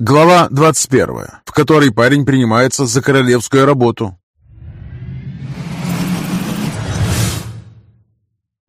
Глава 21, в которой парень принимается за королевскую работу.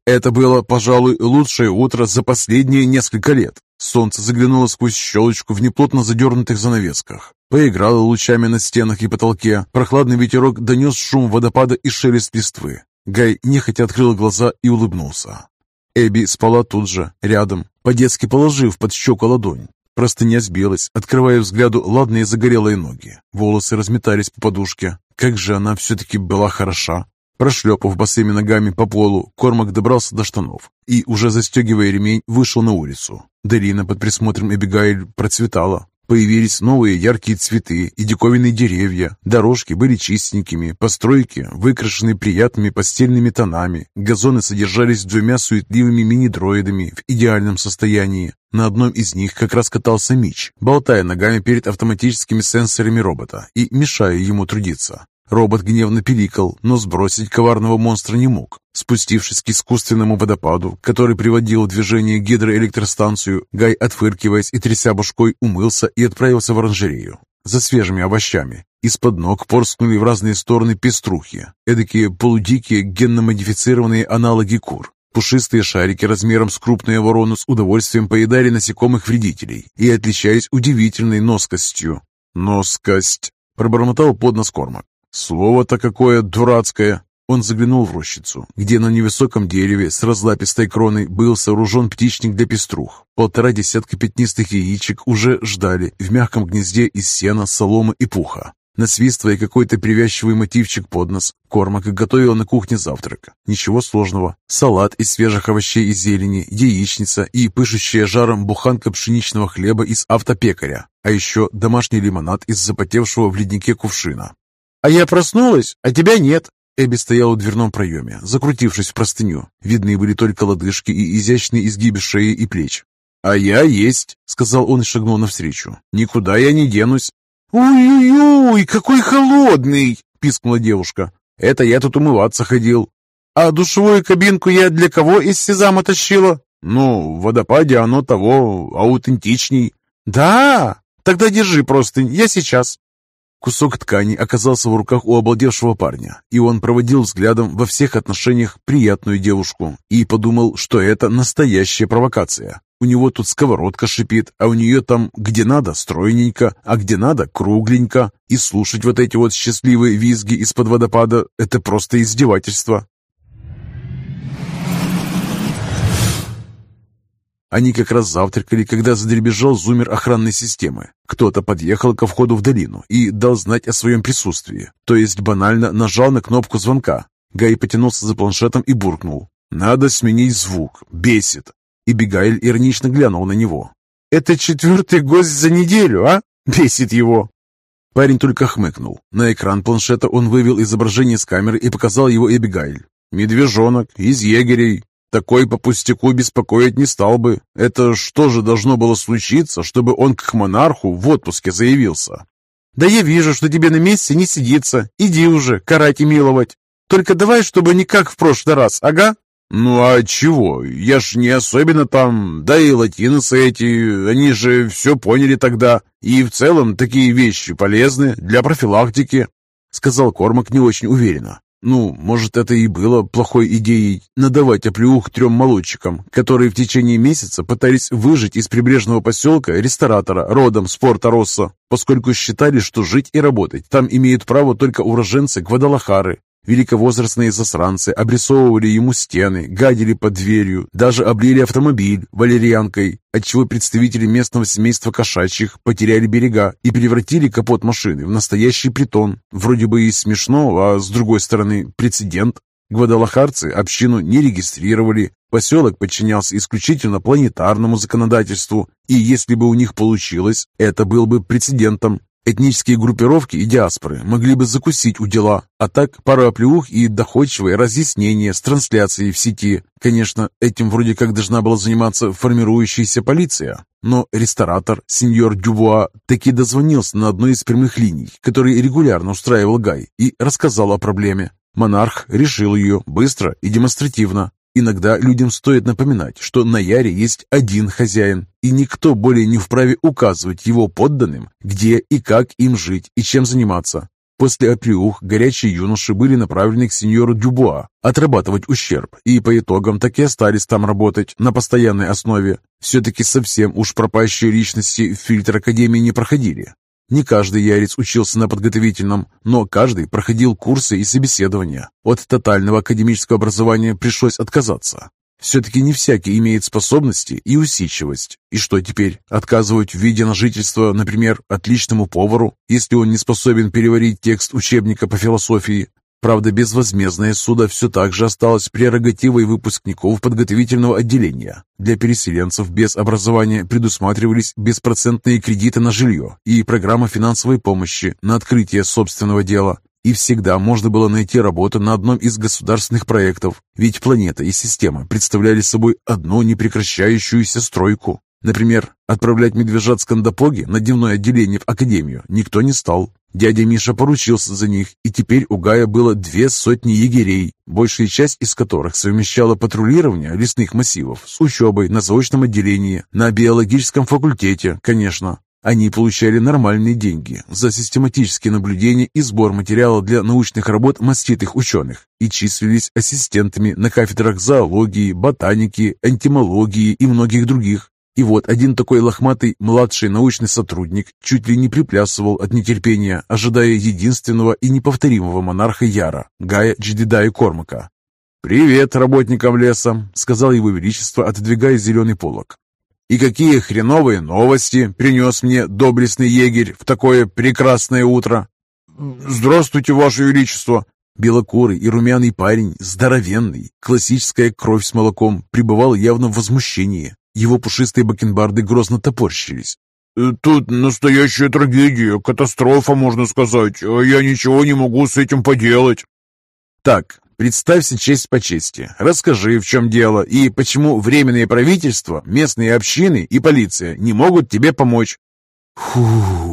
Это было, пожалуй, лучшее утро за последние несколько лет. Солнце заглянуло сквозь щелочку в неплотно задернутых занавесках. Поиграло лучами на стенах и потолке. Прохладный ветерок донес шум водопада и шелест листвы. Гай нехотя открыл глаза и улыбнулся. Эбби спала тут же, рядом, по-детски положив под щеку ладонь. Простыня сбилась, открывая взгляду ладные загорелые ноги. Волосы разметались по подушке. Как же она все-таки была хороша. Прошлепав босыми ногами по полу, Кормак добрался до штанов и, уже застегивая ремень, вышел на улицу. Долина под присмотром Эбигайль процветала. Появились новые яркие цветы и диковинные деревья. Дорожки были чистенькими, постройки выкрашены приятными постельными тонами. Газоны содержались двумя суетливыми мини-дроидами в идеальном состоянии. На одном из них как раз катался Мич, болтая ногами перед автоматическими сенсорами робота и мешая ему трудиться. Робот гневно пиликал, но сбросить коварного монстра не мог. Спустившись к искусственному водопаду, который приводил в движение гидроэлектростанцию, Гай, отфыркиваясь и тряся башкой, умылся и отправился в оранжерею за свежими овощами. Из-под ног порскнули в разные стороны пеструхи, эдакие полудикие генно-модифицированные аналоги кур. Пушистые шарики размером с крупную ворону с удовольствием поедали насекомых-вредителей и отличались удивительной носкостью. «Носкость!» – пробормотал под нос Кормак. Слово-то какое дурацкое! Он заглянул в рощицу, где на невысоком дереве с разлапистой кроной был сооружен птичник для пеструх. Полтора десятка пятнистых яичек уже ждали в мягком гнезде из сена, соломы и пуха. Насвистывая какой-то привязчивый мотивчик под нос, Кормак готовил на кухне завтрак. Ничего сложного. Салат из свежих овощей и зелени, яичница и пышущая жаром буханка пшеничного хлеба из автопекаря. А еще домашний лимонад из запотевшего в леднике кувшина. «А я проснулась, а тебя нет!» Эбби стояла в дверном проеме, закрутившись в простыню. Видны были только лодыжки и изящные изгибы шеи и плеч. «А я есть!» — сказал он и шагнул навстречу. «Никуда я не денусь!» «Ой-ой-ой, какой холодный!» — пискнула девушка. «Это я тут умываться ходил». «А душевую кабинку я для кого из сезама тащила?» «Ну, в водопаде оно того аутентичней». «Да? Тогда держи просто, я сейчас». Кусок ткани оказался в руках у обалдевшего парня, и он проводил взглядом во всех отношениях приятную девушку и подумал, что это настоящая провокация. У него тут сковородка шипит, а у нее там где надо стройненько, а где надо кругленько. И слушать вот эти вот счастливые визги из-под водопада – это просто издевательство. Они как раз завтракали, когда задребезжал зумер охранной системы. Кто-то подъехал ко входу в долину и дал знать о своем присутствии, то есть банально нажал на кнопку звонка. Гай потянулся за планшетом и буркнул. «Надо сменить звук. Бесит». И Бегайль иронично глянул на него. «Это четвертый гость за неделю, а? Бесит его!» Парень только хмыкнул. На экран планшета он вывел изображение с камеры и показал его Эбигайль. «Медвежонок из егерей. Такой по пустяку беспокоить не стал бы. Это что же должно было случиться, чтобы он к монарху в отпуске заявился? Да я вижу, что тебе на месте не сидится. Иди уже, карать и миловать. Только давай, чтобы не как в прошлый раз, ага? Ну а чего? Я ж не особенно там, да и латиносы эти, они же все поняли тогда. И в целом такие вещи полезны для профилактики, сказал Кормак не очень уверенно. Ну, может, это и было плохой идеей надавать оплеух трем молодчикам, которые в течение месяца пытались выжить из прибрежного поселка ресторатора родом с Порто-Россо, поскольку считали, что жить и работать там имеют право только уроженцы Гвадалахары, Великовозрастные засранцы обрисовывали ему стены, гадили под дверью, даже облили автомобиль валерьянкой, отчего представители местного семейства кошачьих потеряли берега и превратили капот машины в настоящий притон. Вроде бы и смешно, а с другой стороны прецедент. Гвадалахарцы общину не регистрировали, поселок подчинялся исключительно планетарному законодательству, и если бы у них получилось, это был бы прецедентом. Этнические группировки и диаспоры могли бы закусить у дела, а так пара оплеух и доходчивые разъяснения с трансляцией в сети. Конечно, этим вроде как должна была заниматься формирующаяся полиция. Но ресторатор, сеньор Дювуа, таки дозвонился на одной из прямых линий, которые регулярно устраивал Гай, и рассказал о проблеме. Монарх решил ее быстро и демонстративно. Иногда людям стоит напоминать, что на Яре есть один хозяин, и никто более не вправе указывать его подданным, где и как им жить и чем заниматься. После оплеух горячие юноши были направлены к сеньору Дюбуа отрабатывать ущерб, и по итогам так и остались там работать на постоянной основе. Все-таки совсем уж пропащие личности фильтр Академии не проходили. Не каждый ярец учился на подготовительном, но каждый проходил курсы и собеседования. От тотального академического образования пришлось отказаться. Все-таки не всякий имеет способности и усидчивость. И что теперь? Отказывать в виде на жительство, например, отличному повару, если он не способен переварить текст учебника по философии? Правда, безвозмездное суда все так же осталось прерогативой выпускников подготовительного отделения. Для переселенцев без образования предусматривались беспроцентные кредиты на жилье и программа финансовой помощи на открытие собственного дела. И всегда можно было найти работу на одном из государственных проектов, ведь планета и система представляли собой одну непрекращающуюся стройку. Например, отправлять медвежат с Кандапоги на дневное отделение в академию никто не стал. Дядя Миша поручился за них, и теперь у Гая было две сотни егерей, большая часть из которых совмещала патрулирование лесных массивов с учебой на заочном отделении, на биологическом факультете, конечно. Они получали нормальные деньги за систематические наблюдения и сбор материала для научных работ маститых ученых и числились ассистентами на кафедрах зоологии, ботаники, энтимологии и многих других. И вот один такой лохматый младший научный сотрудник чуть ли не приплясывал от нетерпения, ожидая единственного и неповторимого монарха Яра, Гая Джедидая Кормака. «Привет работникам леса», — сказал его величество, отодвигая зеленый полог. И какие хреновые новости принес мне доблестный егерь в такое прекрасное утро? Здравствуйте, Ваше Величество! Белокурый и румяный парень, здоровенный, классическая кровь с молоком, пребывал явно в возмущении. Его пушистые бакенбарды грозно топорщились. «Э, «Тут настоящая трагедия, катастрофа, можно сказать. А я ничего не могу с этим поделать». «Так, Представься честь по чести. Расскажи, в чем дело и почему временные правительства, местные общины и полиция не могут тебе помочь. Фу.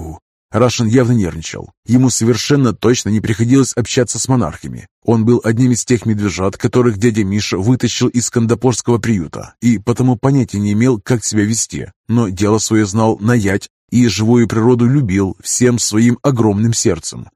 Рашин явно нервничал. Ему совершенно точно не приходилось общаться с монархами. Он был одним из тех медвежат, которых дядя Миша вытащил из Кандапорского приюта, и потому понятия не имел, как себя вести. Но дело свое знал наять и живую природу любил всем своим огромным сердцем.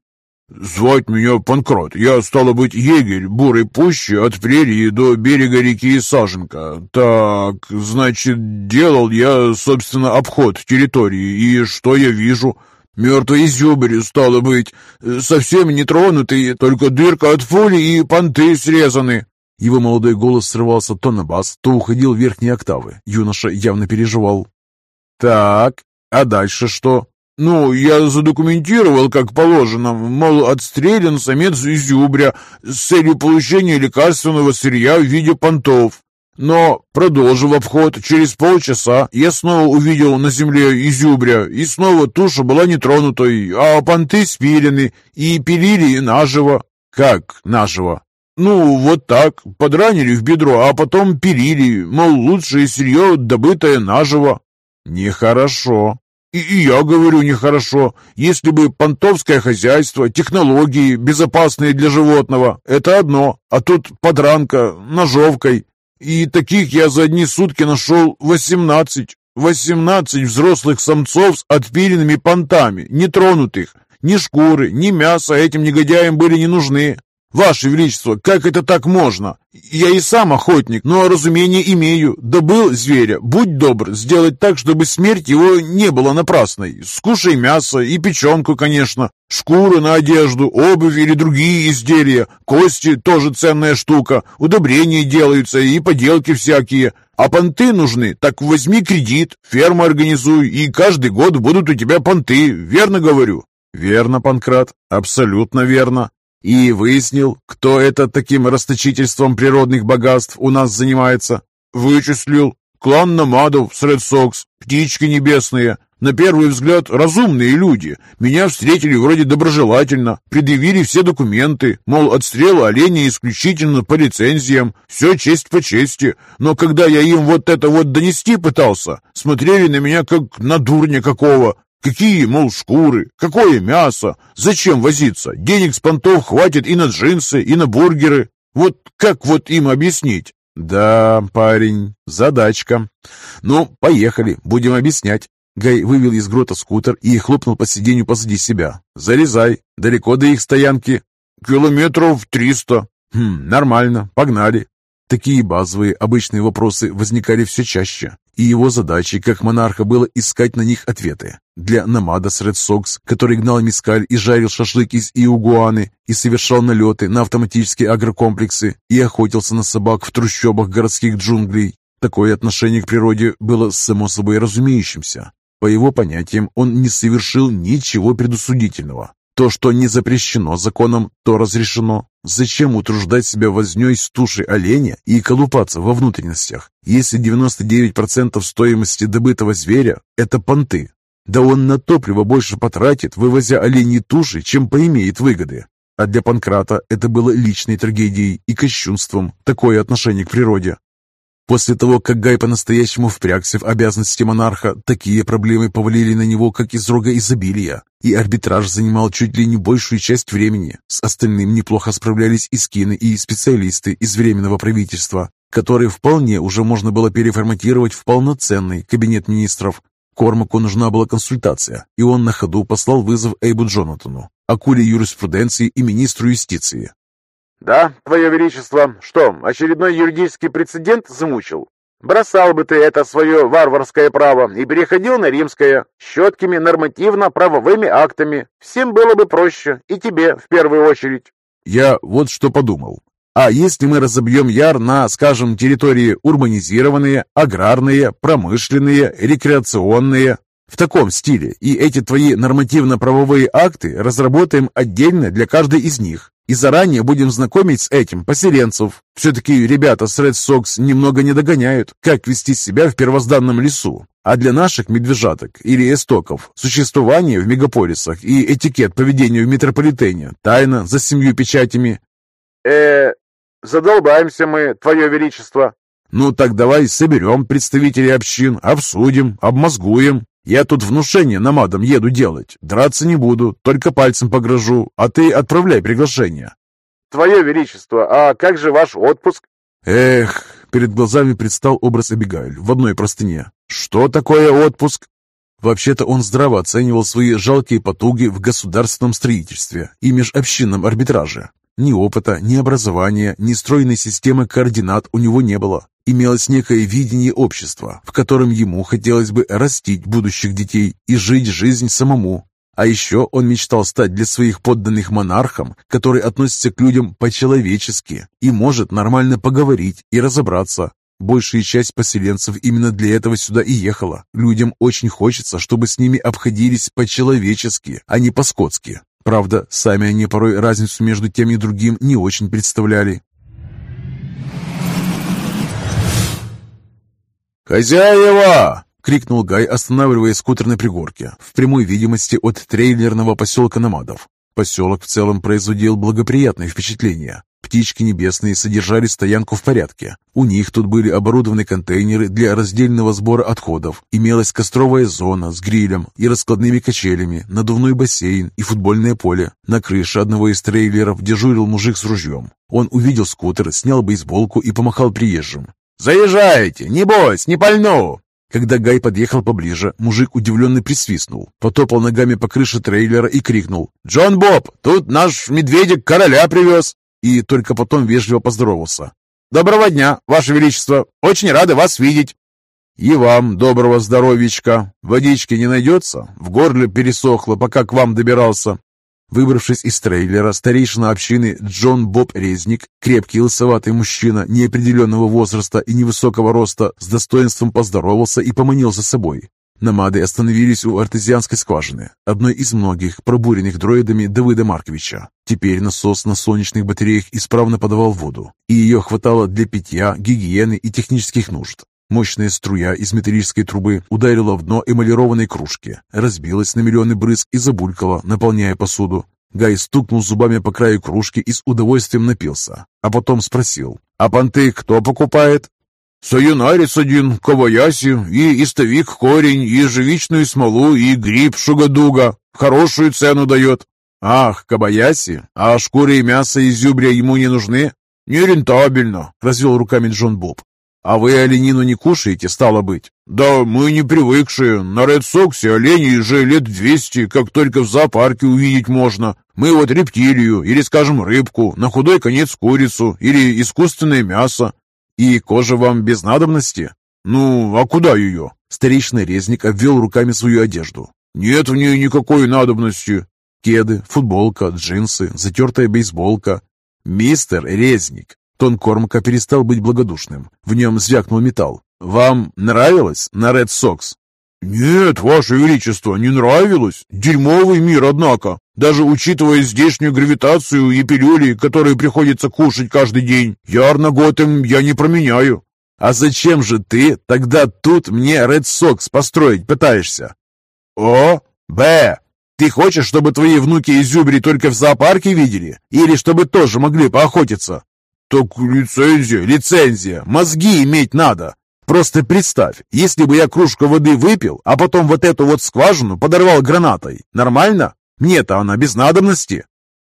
«Звать меня Панкрат. Я, стало быть, егерь бурой пущи от прерии до берега реки Саженка. Так, значит, делал я, собственно, обход территории, и что я вижу?» Мертвый зюбрь, стало быть, совсем не тронутый, только дырка от пули и понты срезаны. Его молодой голос срывался то на бас, то уходил в верхние октавы. Юноша явно переживал. «Так, а дальше что?» Ну, я задокументировал, как положено, мол, отстрелян самец изюбря с целью получения лекарственного сырья в виде понтов. Но, продолжив обход, через полчаса я снова увидел на земле изюбря, и снова туша была нетронутой, а понты спилены и пилили наживо. Как наживо? Ну, вот так, подранили в бедро, а потом пилили, мол, лучшее сырье, добытое наживо. Нехорошо. И, и я говорю нехорошо. Если бы понтовское хозяйство, технологии, безопасные для животного, это одно. А тут подранка, ножовкой. И таких я за одни сутки нашел восемнадцать. Восемнадцать взрослых самцов с отпиленными понтами, нетронутых. Ни шкуры, ни мясо этим негодяям были не нужны. «Ваше Величество, как это так можно? Я и сам охотник, но разумение имею. Добыл зверя, будь добр, сделать так, чтобы смерть его не была напрасной. Скушай мясо и печенку, конечно, шкуры на одежду, обувь или другие изделия, кости тоже ценная штука, удобрения делаются и поделки всякие. А понты нужны, так возьми кредит, ферму организуй, и каждый год будут у тебя понты, верно говорю?» «Верно, Панкрат, абсолютно верно. И выяснил, кто это таким расточительством природных богатств у нас занимается. Вычислил. Клан Намадов с Ред Сокс, птички небесные. На первый взгляд разумные люди. Меня встретили вроде доброжелательно, предъявили все документы, мол, отстрел оленя исключительно по лицензиям, все честь по чести. Но когда я им вот это вот донести пытался, смотрели на меня как на дурня какого. Какие, мол, шкуры? Какое мясо? Зачем возиться? Денег с понтов хватит и на джинсы, и на бургеры. Вот как вот им объяснить? «Да, парень, задачка. Ну, поехали, будем объяснять». Гай вывел из грота скутер и хлопнул по сиденью позади себя. «Залезай. Далеко до их стоянки?» «Километров триста». «Хм, нормально. Погнали». Такие базовые, обычные вопросы возникали все чаще, и его задачей как монарха было искать на них ответы. Для Намада с Сокс, который гнал мискаль и жарил шашлык из иугуаны, и совершал налеты на автоматические агрокомплексы, и охотился на собак в трущобах городских джунглей. Такое отношение к природе было само собой разумеющимся. По его понятиям, он не совершил ничего предусудительного. То, что не запрещено законом, то разрешено. Зачем утруждать себя вознёй с тушей оленя и колупаться во внутренностях, если 99% стоимости добытого зверя – это понты? Да он на топливо больше потратит, вывозя оленьи туши, чем поимеет выгоды. А для Панкрата это было личной трагедией и кощунством, такое отношение к природе. После того, как Гай по-настоящему впрягся в обязанности монарха, такие проблемы повалили на него, как из рога изобилия, и арбитраж занимал чуть ли не большую часть времени. С остальным неплохо справлялись и скины, и специалисты из Временного правительства, которые вполне уже можно было переформатировать в полноценный кабинет министров. Кормаку нужна была консультация, и он на ходу послал вызов Эйбу Джонатану, акуле юриспруденции и министру юстиции. «Да, Твое Величество, что, очередной юридический прецедент замучил? Бросал бы ты это свое варварское право и переходил на римское, щеткими нормативно-правовыми актами. Всем было бы проще, и тебе в первую очередь». Я вот что подумал. А если мы разобьем Яр на, скажем, территории урбанизированные, аграрные, промышленные, рекреационные, в таком стиле, и эти твои нормативно-правовые акты разработаем отдельно для каждой из них, и заранее будем знакомить с этим поселенцев. Все-таки ребята с Red Sox немного не догоняют, как вести себя в первозданном лесу. А для наших медвежаток или эстоков существование в мегаполисах и этикет поведения в метрополитене тайна за семью печатями. э задолбаемся мы, Твое Величество. Ну так давай соберем представителей общин, обсудим, обмозгуем. Я тут внушение намадам еду делать. Драться не буду, только пальцем погрожу, а ты отправляй приглашение. Твое Величество, а как же ваш отпуск? Эх, перед глазами предстал образ Абигайль в одной простыне. Что такое отпуск? Вообще-то он здраво оценивал свои жалкие потуги в государственном строительстве и межобщинном арбитраже. Ни опыта, ни образования, ни стройной системы координат у него не было. Имелось некое видение общества, в котором ему хотелось бы растить будущих детей и жить жизнь самому. А еще он мечтал стать для своих подданных монархом, который относится к людям по-человечески и может нормально поговорить и разобраться. Большая часть поселенцев именно для этого сюда и ехала. Людям очень хочется, чтобы с ними обходились по-человечески, а не по-скотски. Правда, сами они порой разницу между тем и другим не очень представляли. «Хозяева!» — крикнул Гай, останавливая скутер на пригорке, в прямой видимости от трейлерного поселка Намадов. Поселок в целом производил благоприятное впечатление. Птички небесные содержали стоянку в порядке. У них тут были оборудованы контейнеры для раздельного сбора отходов. Имелась костровая зона с грилем и раскладными качелями, надувной бассейн и футбольное поле. На крыше одного из трейлеров дежурил мужик с ружьем. Он увидел скутер, снял бейсболку и помахал приезжим. «Заезжайте! Не бойся, не пальну!» Когда Гай подъехал поближе, мужик удивленно присвистнул, потопал ногами по крыше трейлера и крикнул «Джон Боб, тут наш медведик короля привез!» И только потом вежливо поздоровался. «Доброго дня, Ваше Величество! Очень рады вас видеть!» «И вам доброго здоровичка! Водички не найдется? В горле пересохло, пока к вам добирался!» Выбравшись из трейлера, старейшина общины Джон Боб Резник, крепкий лысоватый мужчина неопределенного возраста и невысокого роста, с достоинством поздоровался и поманил за собой. Намады остановились у артезианской скважины, одной из многих, пробуренных дроидами Давыда Марковича. Теперь насос на солнечных батареях исправно подавал воду, и ее хватало для питья, гигиены и технических нужд. Мощная струя из металлической трубы ударила в дно эмалированной кружки, разбилась на миллионы брызг и забулькала, наполняя посуду. Гай стукнул зубами по краю кружки и с удовольствием напился, а потом спросил, «А понты кто покупает?» «Саюнарец один, каваяси, и истовик корень, и ежевичную смолу, и гриб шугадуга. Хорошую цену дает». «Ах, кабаяси, а шкуры и мясо из зюбря ему не нужны?» «Нерентабельно», — развел руками Джон Боб. «А вы оленину не кушаете, стало быть?» «Да мы не привыкшие. На Ред Соксе оленей же лет двести, как только в зоопарке увидеть можно. Мы вот рептилию, или, скажем, рыбку, на худой конец курицу, или искусственное мясо. И кожа вам без надобности?» «Ну, а куда ее?» Старичный резник обвел руками свою одежду. «Нет в ней никакой надобности». Кеды, футболка, джинсы, затертая бейсболка. «Мистер Резник!» Тон Кормака перестал быть благодушным. В нем звякнул металл. «Вам нравилось на Ред Сокс?» «Нет, Ваше Величество, не нравилось. Дерьмовый мир, однако. Даже учитывая здешнюю гравитацию и пилюли, которые приходится кушать каждый день, ярно Готэм я не променяю. А зачем же ты тогда тут мне Ред Сокс построить пытаешься? О, Б. Ты хочешь, чтобы твои внуки и зюбри только в зоопарке видели? Или чтобы тоже могли поохотиться? Так лицензия, лицензия. Мозги иметь надо. Просто представь, если бы я кружку воды выпил, а потом вот эту вот скважину подорвал гранатой. Нормально? Мне-то она без надобности.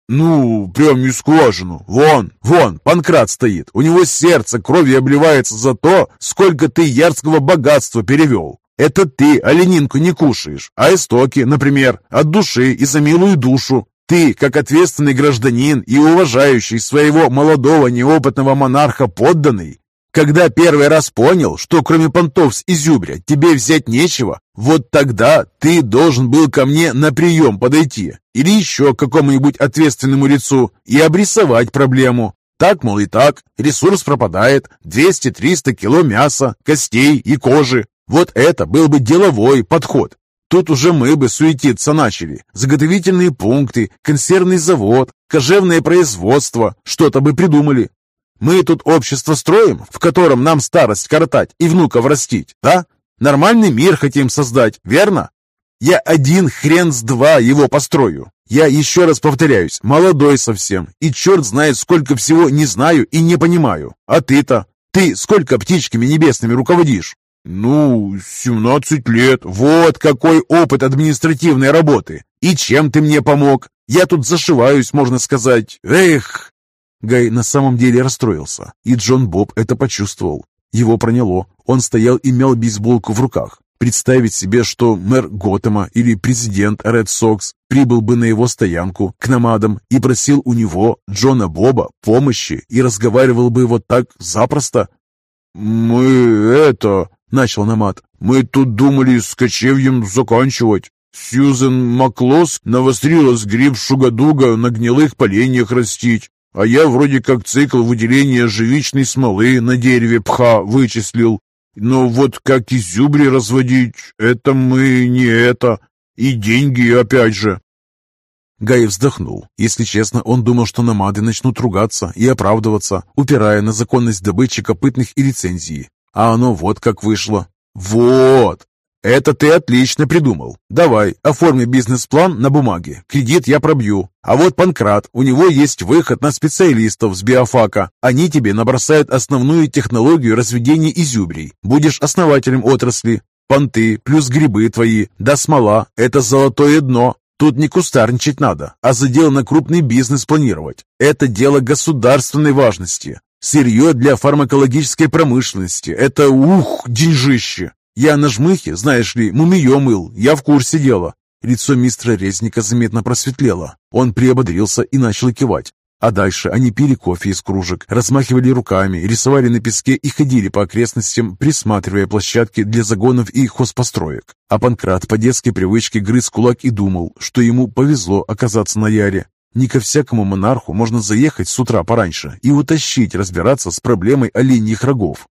«Ну, прям не скважину. Вон, вон, Панкрат стоит. У него сердце кровью обливается за то, сколько ты ярского богатства перевел. Это ты оленинку не кушаешь, а истоки, например, от души и за милую душу. Ты, как ответственный гражданин и уважающий своего молодого неопытного монарха подданный, когда первый раз понял, что кроме понтов с изюбря тебе взять нечего, вот тогда ты должен был ко мне на прием подойти или еще к какому-нибудь ответственному лицу и обрисовать проблему. Так, мол, и так, ресурс пропадает, 200-300 кило мяса, костей и кожи. Вот это был бы деловой подход. Тут уже мы бы суетиться начали. Заготовительные пункты, консервный завод, кожевное производство, что-то бы придумали. Мы тут общество строим, в котором нам старость коротать и внуков растить, да? Нормальный мир хотим создать, верно? Я один хрен с два его построю. Я еще раз повторяюсь, молодой совсем, и черт знает, сколько всего не знаю и не понимаю. А ты-то? Ты сколько птичками небесными руководишь? Ну, 17 лет. Вот какой опыт административной работы. И чем ты мне помог? Я тут зашиваюсь, можно сказать. Эх, Гай на самом деле расстроился, и Джон Боб это почувствовал. Его проняло. Он стоял и мял бейсболку в руках. Представить себе, что мэр Готэма или президент Ред Сокс прибыл бы на его стоянку к намадам и просил у него, Джона Боба, помощи и разговаривал бы вот так запросто. «Мы это...» — начал намад. «Мы тут думали с кочевьем заканчивать. Сьюзен Маклос навострила гриб шугадуга на гнилых поленьях растить. А я вроде как цикл выделения живичной смолы на дереве пха вычислил. Но вот как изюбри разводить, это мы не это. И деньги опять же. Гай вздохнул. Если честно, он думал, что намады начнут ругаться и оправдываться, упирая на законность добычи копытных и лицензии. А оно вот как вышло. Вот! «Это ты отлично придумал. Давай, оформи бизнес-план на бумаге. Кредит я пробью. А вот Панкрат, у него есть выход на специалистов с биофака. Они тебе набросают основную технологию разведения изюбрей. Будешь основателем отрасли. Понты плюс грибы твои, да смола – это золотое дно. Тут не кустарничать надо, а задел на крупный бизнес планировать. Это дело государственной важности. Сырье для фармакологической промышленности – это ух, деньжище. Я на жмыхе, знаешь ли, мумиё мыл, я в курсе дела». Лицо мистера Резника заметно просветлело. Он приободрился и начал кивать. А дальше они пили кофе из кружек, размахивали руками, рисовали на песке и ходили по окрестностям, присматривая площадки для загонов и хозпостроек. А Панкрат по детской привычке грыз кулак и думал, что ему повезло оказаться на Яре. Не ко всякому монарху можно заехать с утра пораньше и утащить разбираться с проблемой оленьих рогов.